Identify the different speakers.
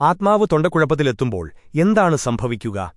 Speaker 1: ആത്മാവ് തൊണ്ടക്കുഴപ്പത്തിലെത്തുമ്പോൾ എന്താണ് സംഭവിക്കുക?